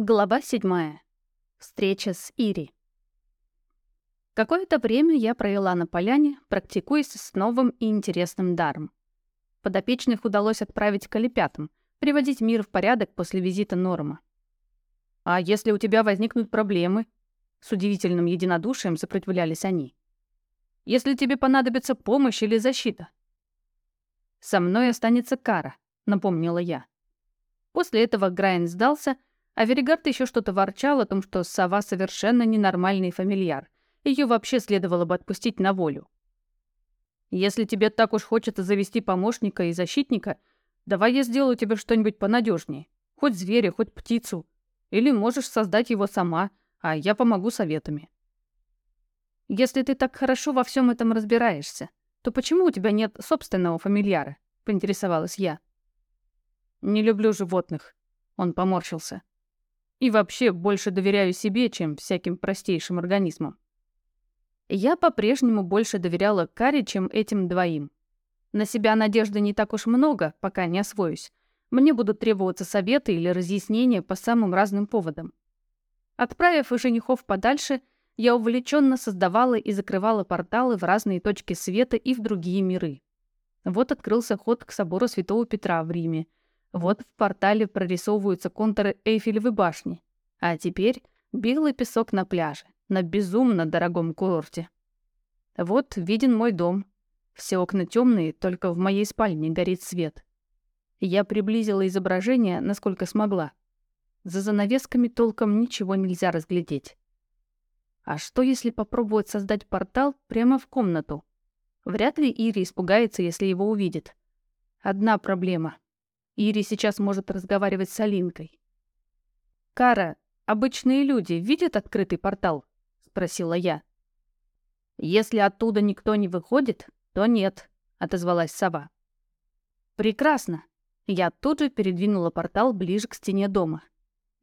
Глава 7. Встреча с Ири. Какое-то время я провела на поляне, практикуясь с новым и интересным даром. Подопечных удалось отправить к олепятам, приводить мир в порядок после визита Норма. «А если у тебя возникнут проблемы?» С удивительным единодушием сопротивлялись они. «Если тебе понадобится помощь или защита?» «Со мной останется кара», — напомнила я. После этого Грайн сдался — а Веригард еще что-то ворчал о том, что сова совершенно ненормальный фамильяр. Ее вообще следовало бы отпустить на волю. «Если тебе так уж хочется завести помощника и защитника, давай я сделаю тебе что-нибудь понадежнее. Хоть зверя, хоть птицу. Или можешь создать его сама, а я помогу советами». «Если ты так хорошо во всем этом разбираешься, то почему у тебя нет собственного фамильяра?» — поинтересовалась я. «Не люблю животных», — он поморщился. И вообще больше доверяю себе, чем всяким простейшим организмам. Я по-прежнему больше доверяла Каре, чем этим двоим. На себя надежды не так уж много, пока не освоюсь. Мне будут требоваться советы или разъяснения по самым разным поводам. Отправив женихов подальше, я увлеченно создавала и закрывала порталы в разные точки света и в другие миры. Вот открылся ход к собору Святого Петра в Риме — вот в портале прорисовываются контуры Эйфелевой башни. А теперь белый песок на пляже, на безумно дорогом курорте. Вот виден мой дом. Все окна темные, только в моей спальне горит свет. Я приблизила изображение, насколько смогла. За занавесками толком ничего нельзя разглядеть. А что, если попробовать создать портал прямо в комнату? Вряд ли Ири испугается, если его увидит. Одна проблема — Ири сейчас может разговаривать с Алинкой. «Кара, обычные люди видят открытый портал?» — спросила я. «Если оттуда никто не выходит, то нет», — отозвалась сова. «Прекрасно». Я тут же передвинула портал ближе к стене дома.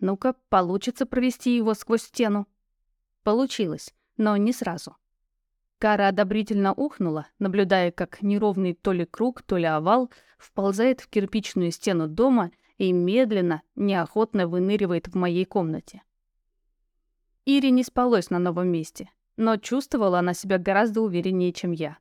«Ну-ка, получится провести его сквозь стену?» Получилось, но не сразу. Кара одобрительно ухнула, наблюдая, как неровный то ли круг, то ли овал вползает в кирпичную стену дома и медленно, неохотно выныривает в моей комнате. Ире не спалось на новом месте, но чувствовала она себя гораздо увереннее, чем я.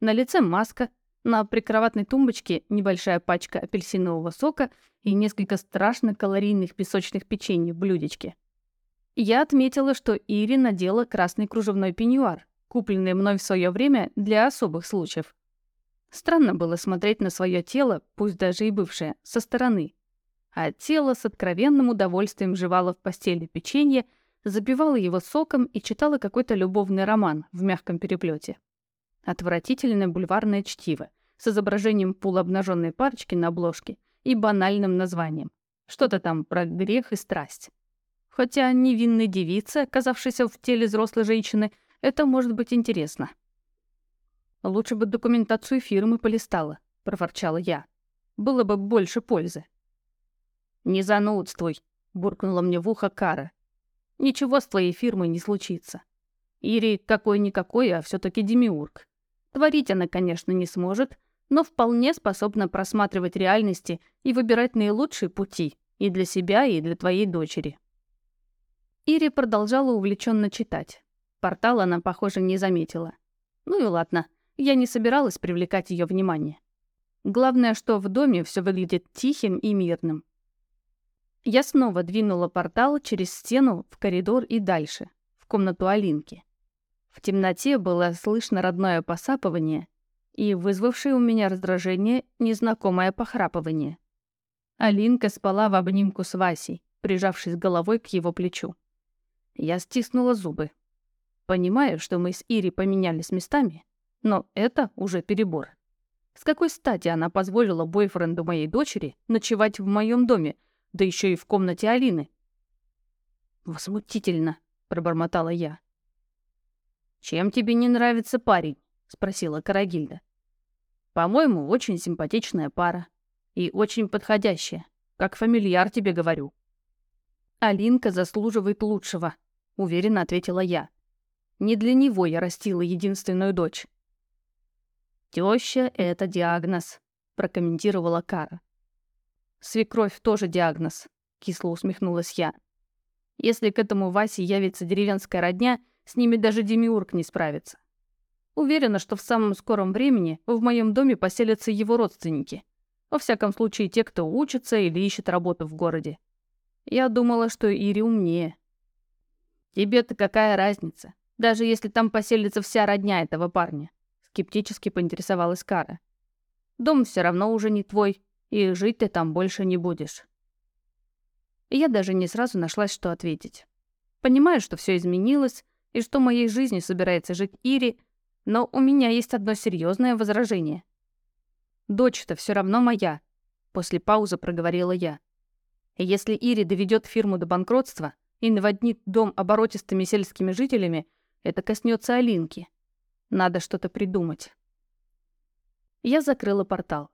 На лице маска, на прикроватной тумбочке небольшая пачка апельсинового сока и несколько страшно калорийных песочных печенье в блюдечке. Я отметила, что Ири надела красный кружевной пеньюар, купленные мной в свое время для особых случаев. Странно было смотреть на свое тело, пусть даже и бывшее, со стороны. А тело с откровенным удовольствием жевало в постели печенье, запивало его соком и читало какой-то любовный роман в мягком переплете. Отвратительное бульварное чтиво с изображением полуобнаженной парочки на обложке и банальным названием. Что-то там про грех и страсть. Хотя невинной девице, оказавшейся в теле взрослой женщины, это может быть интересно. Лучше бы документацию фирмы полистала, проворчала я. Было бы больше пользы. Не занудствуй, буркнула мне в ухо Кара. Ничего с твоей фирмой не случится. Ири какой-никакой, а все таки демиург. Творить она, конечно, не сможет, но вполне способна просматривать реальности и выбирать наилучшие пути и для себя, и для твоей дочери. Ири продолжала увлеченно читать. Портал она, похоже, не заметила. Ну и ладно, я не собиралась привлекать ее внимание. Главное, что в доме все выглядит тихим и мирным. Я снова двинула портал через стену в коридор и дальше, в комнату Алинки. В темноте было слышно родное посапывание и вызвавшее у меня раздражение незнакомое похрапывание. Алинка спала в обнимку с Васей, прижавшись головой к его плечу. Я стиснула зубы. Понимаю, что мы с Ири поменялись местами, но это уже перебор. С какой стати она позволила бойфренду моей дочери ночевать в моем доме, да еще и в комнате Алины? «Возмутительно», — пробормотала я. «Чем тебе не нравится парень?» — спросила Карагильда. «По-моему, очень симпатичная пара. И очень подходящая. Как фамильяр тебе говорю». «Алинка заслуживает лучшего», — уверенно ответила я. Не для него я растила единственную дочь. «Тёща — это диагноз», — прокомментировала Кара. «Свекровь тоже диагноз», — кисло усмехнулась я. Если к этому Васе явится деревенская родня, с ними даже Демиург не справится. Уверена, что в самом скором времени в моем доме поселятся его родственники. Во всяком случае, те, кто учится или ищет работу в городе. Я думала, что Ири умнее. Тебе-то какая разница? Даже если там поселится вся родня этого парня. Скептически поинтересовалась Кара. Дом все равно уже не твой, и жить ты там больше не будешь. я даже не сразу нашлась, что ответить. Понимаю, что все изменилось, и что моей жизнью собирается жить Ири, но у меня есть одно серьезное возражение. Дочь-то все равно моя, после паузы проговорила я. Если Ири доведет фирму до банкротства и наводнит дом оборотистыми сельскими жителями, это коснется Алинки. Надо что-то придумать. Я закрыла портал.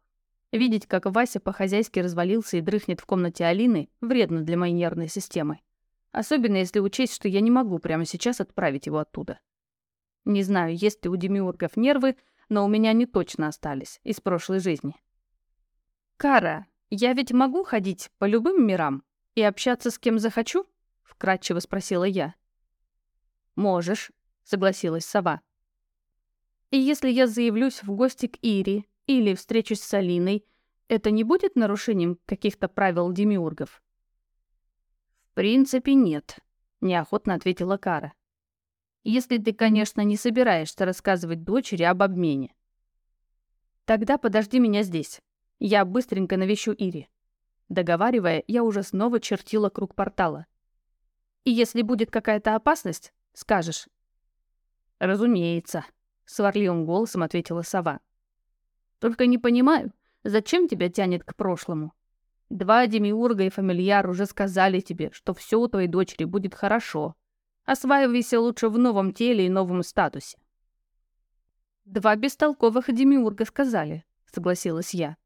Видеть, как Вася по-хозяйски развалился и дрыхнет в комнате Алины, вредно для моей нервной системы. Особенно если учесть, что я не могу прямо сейчас отправить его оттуда. Не знаю, есть ли у демиургов нервы, но у меня они точно остались из прошлой жизни. «Кара, я ведь могу ходить по любым мирам и общаться с кем захочу?» — вкратчиво спросила я. «Можешь», — согласилась сова. «И если я заявлюсь в гости к Ири или встречусь с Алиной, это не будет нарушением каких-то правил демиургов?» «В принципе, нет», — неохотно ответила Кара. Если ты, конечно, не собираешься рассказывать дочери об обмене. Тогда подожди меня здесь. Я быстренько навещу Ири. Договаривая, я уже снова чертила круг портала. И если будет какая-то опасность, скажешь. Разумеется, сварливым голосом ответила сова. Только не понимаю, зачем тебя тянет к прошлому? Два демиурга и фамильяр уже сказали тебе, что все у твоей дочери будет хорошо, Осваивайся лучше в новом теле и новом статусе. Два бестолковых демиурга сказали, согласилась я.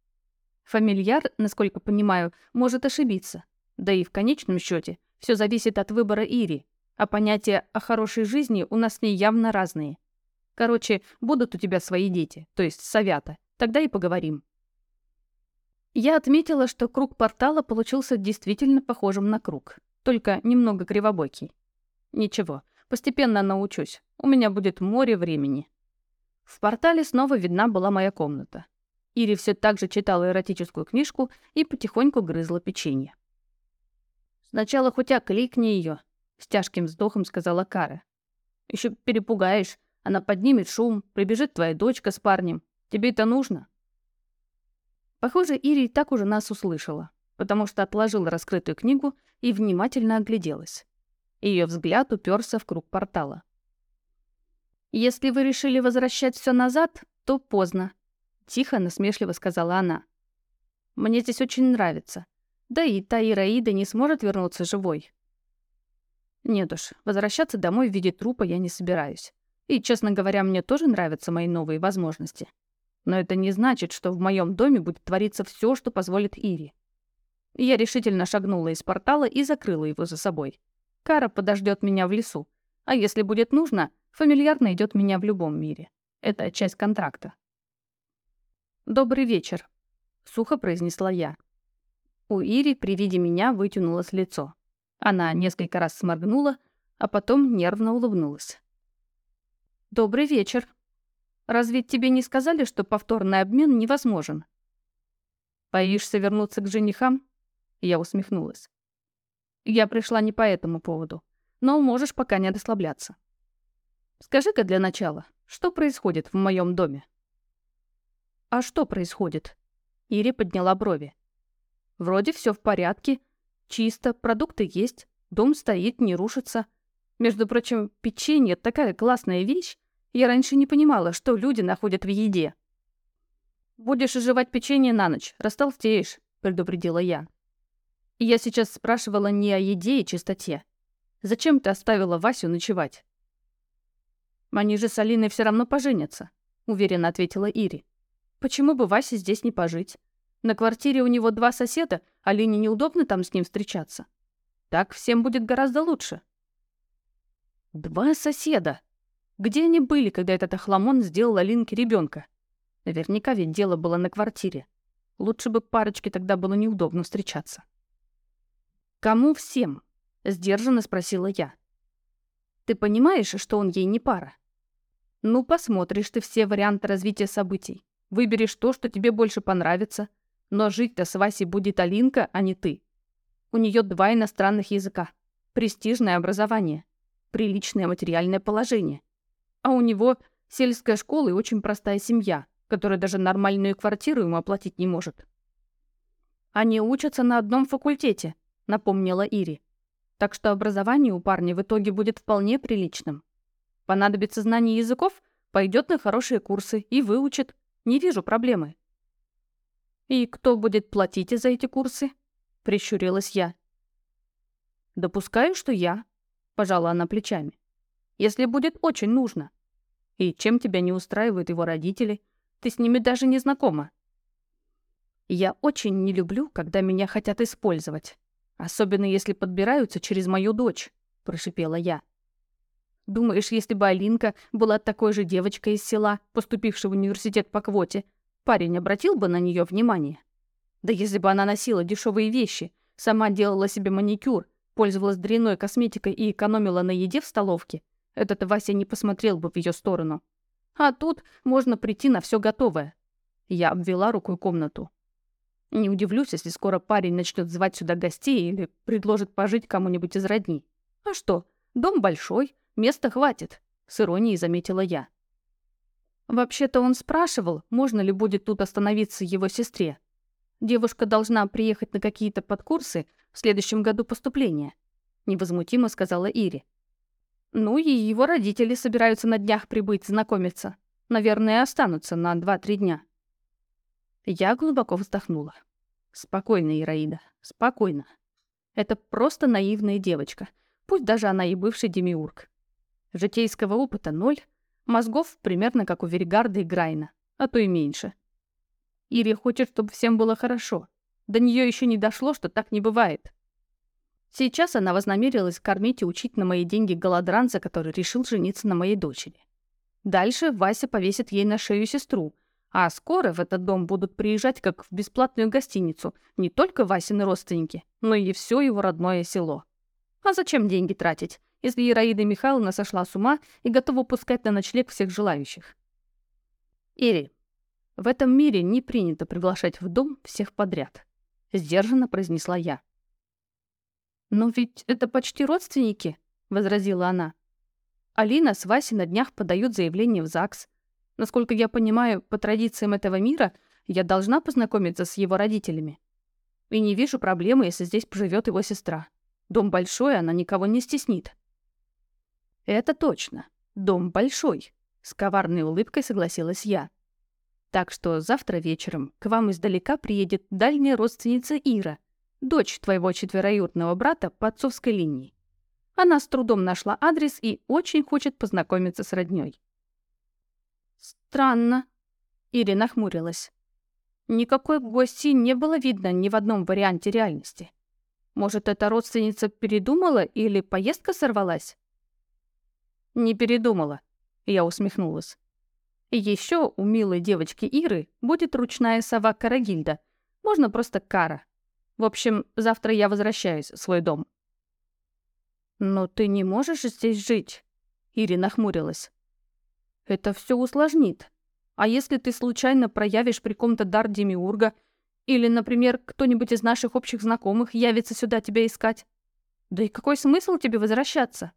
Фамильяр, насколько понимаю, может ошибиться. Да и в конечном счете все зависит от выбора Ири, а понятия о хорошей жизни у нас с ней явно разные. Короче, будут у тебя свои дети, то есть совята, тогда и поговорим. Я отметила, что круг портала получился действительно похожим на круг, только немного кривобокий. Ничего, постепенно научусь. У меня будет море времени. В портале снова видна была моя комната. Ири все так же читала эротическую книжку и потихоньку грызла печенье. «Сначала хоть окликни ее, с тяжким вздохом сказала Кара. Еще перепугаешь, она поднимет шум, прибежит твоя дочка с парнем. Тебе это нужно?» Похоже, Ири так уже нас услышала, потому что отложила раскрытую книгу и внимательно огляделась. Ее взгляд уперся в круг портала. «Если вы решили возвращать все назад, то поздно», — тихо, насмешливо сказала она. «Мне здесь очень нравится. Да и та Ираида не сможет вернуться живой». Нет уж, возвращаться домой в виде трупа я не собираюсь. И, честно говоря, мне тоже нравятся мои новые возможности. Но это не значит, что в моем доме будет твориться все, что позволит Ири. Я решительно шагнула из портала и закрыла его за собой. Кара подождет меня в лесу. А если будет нужно, фамильяр найдет меня в любом мире. Это часть контракта. «Добрый вечер», — сухо произнесла я. У Ири при виде меня вытянулось лицо. Она несколько раз сморгнула, а потом нервно улыбнулась. «Добрый вечер. Разве тебе не сказали, что повторный обмен невозможен?» «Боишься вернуться к женихам?» Я усмехнулась. Я пришла не по этому поводу. Но можешь пока не расслабляться. Скажи-ка для начала, что происходит в моем доме? А что происходит? Ири подняла брови. Вроде все в порядке. Чисто, продукты есть, дом стоит, не рушится. Между прочим, печенье — такая классная вещь. Я раньше не понимала, что люди находят в еде. «Будешь жевать печенье на ночь, растолстеешь», — предупредила я. Я сейчас спрашивала не о еде и чистоте. Зачем ты оставила Васю ночевать? Они же с Алиной все равно поженятся, уверенно ответила Ири. Почему бы Васе здесь не пожить? На квартире у него два соседа, Алине неудобно там с ним встречаться. Так всем будет гораздо лучше. Два соседа. Где они были, когда этот охламон сделал Алинке ребенка? Наверняка ведь дело было на квартире. Лучше бы парочке тогда было неудобно встречаться. Кому всем? Сдержанно спросила я. Ты понимаешь, что он ей не пара? Ну, посмотришь ты все варианты развития событий. Выберешь то, что тебе больше понравится. Но жить-то с Васей будет Алинка, а не ты. У нее два иностранных языка. Престижное образование. Приличное материальное положение. А у него сельская школа и очень простая семья, которая даже нормальную квартиру ему оплатить не может. Они учатся на одном факультете, напомнила Ири. Так что образование у парня в итоге будет вполне приличным. Понадобится знание языков, пойдет на хорошие курсы и выучит. Не вижу проблемы. «И кто будет платить за эти курсы?» — прищурилась я. «Допускаю, что я», — пожала она плечами. «Если будет очень нужно. И чем тебя не устраивают его родители? Ты с ними даже не знакома». «Я очень не люблю, когда меня хотят использовать. Особенно если подбираются через мою дочь», — прошипела я. «Думаешь, если бы Алинка была такой же девочкой из села, поступившей в университет по квоте, парень обратил бы на нее внимание? Да если бы она носила дешевые вещи, сама делала себе маникюр, пользовалась дрянной косметикой и экономила на еде в столовке, этот Вася не посмотрел бы в ее сторону. А тут можно прийти на все готовое. Я обвела рукой комнату. Не удивлюсь, если скоро парень начнет звать сюда гостей или предложит пожить кому-нибудь из родни. А что, дом большой, места хватит, с иронией заметила я. Вообще-то он спрашивал, можно ли будет тут остановиться его сестре. Девушка должна приехать на какие-то подкурсы в следующем году поступления», — невозмутимо сказала Ири. «Ну и его родители собираются на днях прибыть знакомиться. Наверное, останутся на 2-3 дня». Я глубоко вздохнула. «Спокойно, Ираида, спокойно. Это просто наивная девочка, пусть даже она и бывший демиург. Житейского опыта ноль, мозгов примерно как у Веригарда и Грайна, а то и меньше. Ири хочет, чтобы всем было хорошо. До нее еще не дошло, что так не бывает. Сейчас она вознамерилась кормить и учить на мои деньги голодранца, который решил жениться на моей дочери. Дальше Вася повесит ей на шею сестру, а скоро в этот дом будут приезжать как в бесплатную гостиницу не только Васины родственники, но и все его родное село. А зачем деньги тратить, если Ираида Михайловна сошла с ума и готова пускать на ночлег всех желающих? Ири, в этом мире не принято приглашать в дом всех подряд. Сдержанно произнесла я. «Но ведь это почти родственники», — возразила она. «Алина с Васей на днях подают заявление в ЗАГС. Насколько я понимаю, по традициям этого мира я должна познакомиться с его родителями. И не вижу проблемы, если здесь поживет его сестра. Дом большой, она никого не стеснит». «Это точно. Дом большой», — с коварной улыбкой согласилась я. Так что завтра вечером к вам издалека приедет дальняя родственница Ира, дочь твоего четвероюродного брата по отцовской линии. Она с трудом нашла адрес и очень хочет познакомиться с роднёй. Странно. Ири нахмурилась. Никакой гости не было видно ни в одном варианте реальности. Может, эта родственница передумала или поездка сорвалась? Не передумала, я усмехнулась. Еще у милой девочки Иры будет ручная сова Карагильда. Можно просто Кара. В общем, завтра я возвращаюсь в свой дом. «Но ты не можешь здесь жить?» Ири нахмурилась. «Это все усложнит. А если ты случайно проявишь при ком-то дар Демиурга, или, например, кто-нибудь из наших общих знакомых явится сюда тебя искать? Да и какой смысл тебе возвращаться?»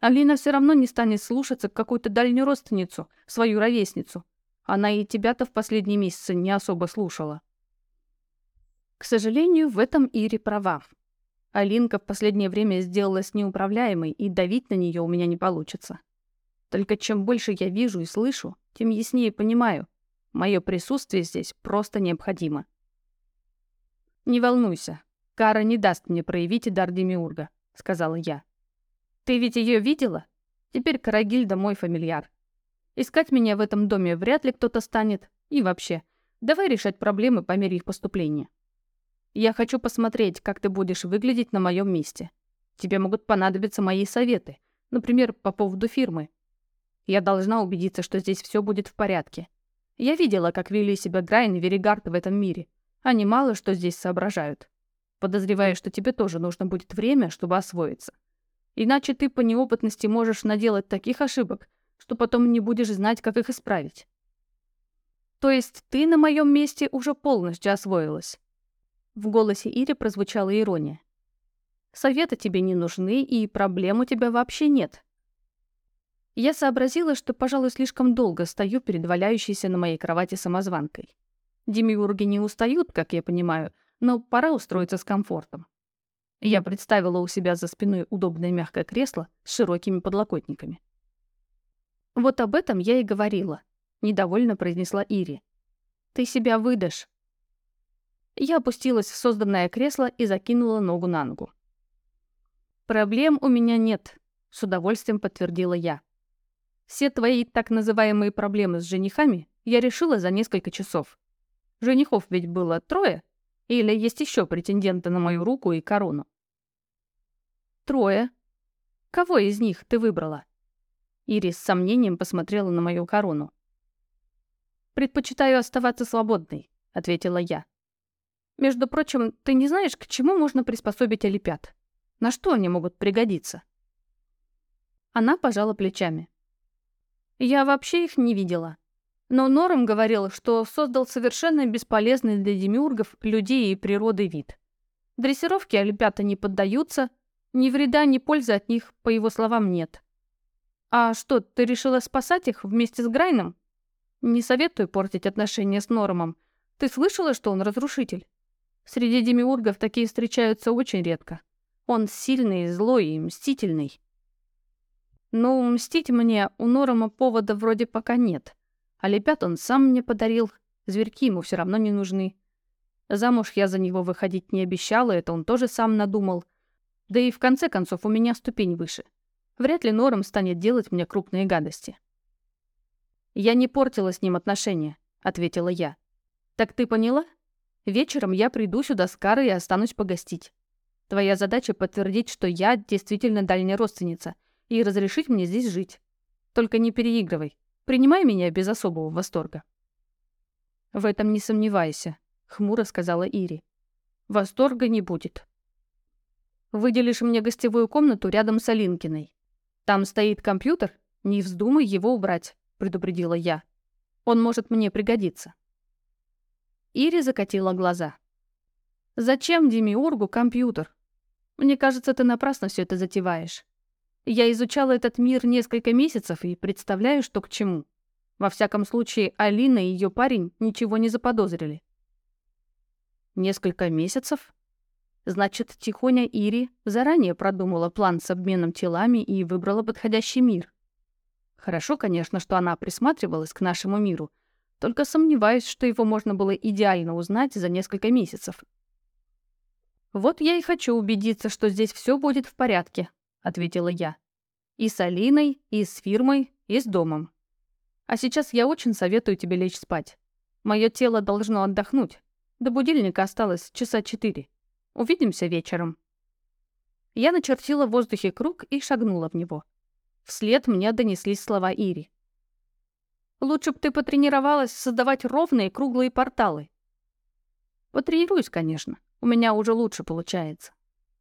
Алина все равно не станет слушаться какую-то дальнюю родственницу, свою ровесницу. Она и тебя-то в последние месяцы не особо слушала. К сожалению, в этом Ире права. Алинка в последнее время сделалась неуправляемой, и давить на нее у меня не получится. Только чем больше я вижу и слышу, тем яснее понимаю. Мое присутствие здесь просто необходимо. «Не волнуйся, Кара не даст мне проявить дар Демиурга», — сказала я. Ты ведь ее видела? Теперь Карагильда мой фамильяр. Искать меня в этом доме вряд ли кто-то станет. И вообще, давай решать проблемы по мере их поступления. Я хочу посмотреть, как ты будешь выглядеть на моем месте. Тебе могут понадобиться мои советы, например, по поводу фирмы. Я должна убедиться, что здесь все будет в порядке. Я видела, как вели себя Грайн и Веригард в этом мире. Они мало что здесь соображают. Подозреваю, что тебе тоже нужно будет время, чтобы освоиться. Иначе ты по неопытности можешь наделать таких ошибок, что потом не будешь знать, как их исправить. То есть ты на моем месте уже полностью освоилась. В голосе Ири прозвучала ирония. Советы тебе не нужны, и проблем у тебя вообще нет. Я сообразила, что, пожалуй, слишком долго стою перед валяющейся на моей кровати самозванкой. Демиурги не устают, как я понимаю, но пора устроиться с комфортом. Я представила у себя за спиной удобное мягкое кресло с широкими подлокотниками. «Вот об этом я и говорила», — недовольно произнесла Ири. «Ты себя выдашь». Я опустилась в созданное кресло и закинула ногу на ногу. «Проблем у меня нет», — с удовольствием подтвердила я. «Все твои так называемые проблемы с женихами я решила за несколько часов. Женихов ведь было трое, или есть еще претенденты на мою руку и корону?» «Трое. Кого из них ты выбрала?» Ирис с сомнением посмотрела на мою корону. «Предпочитаю оставаться свободной», — ответила я. «Между прочим, ты не знаешь, к чему можно приспособить олипят? На что они могут пригодиться?» Она пожала плечами. «Я вообще их не видела. Но Норм говорил, что создал совершенно бесполезный для демиургов людей и природы вид. Дрессировки олипята не поддаются, ни вреда, ни пользы от них, по его словам, нет. А что, ты решила спасать их вместе с Грайном? Не советую портить отношения с Нормом. Ты слышала, что он разрушитель? Среди демиургов такие встречаются очень редко. Он сильный, злой и мстительный. Ну, мстить мне у Норома повода вроде пока нет. А лепят он сам мне подарил. Зверьки ему все равно не нужны. Замуж я за него выходить не обещала, это он тоже сам надумал. Да и в конце концов у меня ступень выше. Вряд ли Норм станет делать мне крупные гадости. «Я не портила с ним отношения», — ответила я. «Так ты поняла? Вечером я приду сюда с Карой и останусь погостить. Твоя задача подтвердить, что я действительно дальняя родственница, и разрешить мне здесь жить. Только не переигрывай. Принимай меня без особого восторга». «В этом не сомневайся», — хмуро сказала Ири. «Восторга не будет. Выделишь мне гостевую комнату рядом с Алинкиной. Там стоит компьютер, не вздумай его убрать предупредила я. Он может мне пригодиться. Ири закатила глаза. Зачем Демиургу компьютер? Мне кажется, ты напрасно все это затеваешь. Я изучала этот мир несколько месяцев и представляю, что к чему. Во всяком случае, Алина и ее парень ничего не заподозрили. Несколько месяцев? Значит, Тихоня Ири заранее продумала план с обменом телами и выбрала подходящий мир. Хорошо, конечно, что она присматривалась к нашему миру, только сомневаюсь, что его можно было идеально узнать за несколько месяцев. «Вот я и хочу убедиться, что здесь все будет в порядке», — ответила я. «И с Алиной, и с фирмой, и с домом. А сейчас я очень советую тебе лечь спать. Мое тело должно отдохнуть. До будильника осталось часа четыре. Увидимся вечером». Я начертила в воздухе круг и шагнула в него. Вслед мне донеслись слова Ири. «Лучше бы ты потренировалась создавать ровные круглые порталы». «Потренируюсь, конечно. У меня уже лучше получается.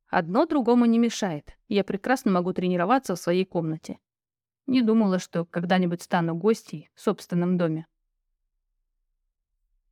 Одно другому не мешает. Я прекрасно могу тренироваться в своей комнате. Не думала, что когда-нибудь стану гостьей в собственном доме.